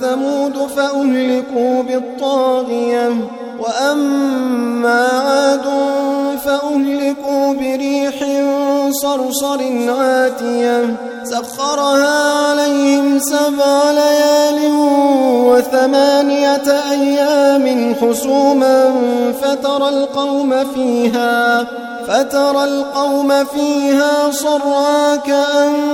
ثمود فأهلكوا بالطاغية وأما عاد فأهلكوا بريح صرصر عاتية سخرها عليهم سبع ليال وثمانية أيام حسوما فترى القوم فيها فترى القوم فيها صرعا كأنهم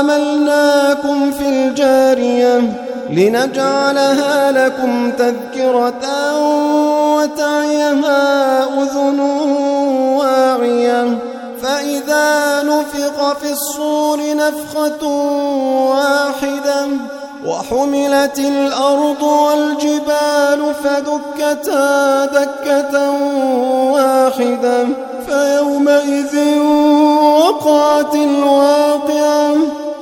حملناكم في الجارية لنجعلها لكم تذكرة وتعيها أذن واعية. فإذا نفق في الصور نفخة واحدة وحملت الأرض والجبال فدكتا دكة واحدة فيومئذ وقعت الواقعة.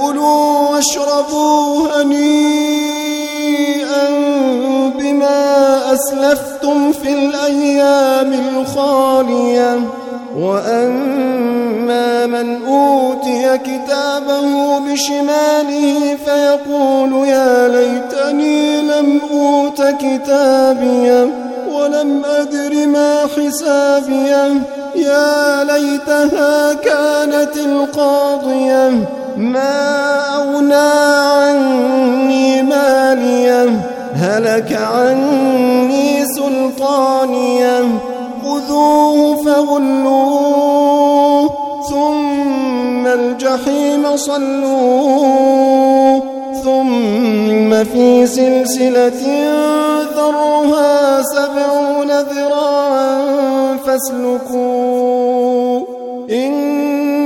كلوا واشربوا هنيئا بما أسلفتم في الأيام الخالية. وأما من أوتي كتابه بشماله فيقول يا ليتني لم أوت كتابيه ولم أدر ما حسابيه يا ليتها كانت القاضية. ما أغنى عني ماليه هلك عني سلطانيه خذوه فغلوه ثم الجحيم صلوه ثم في سلسلة ذرها سبعون ذراعا فاسلكوه.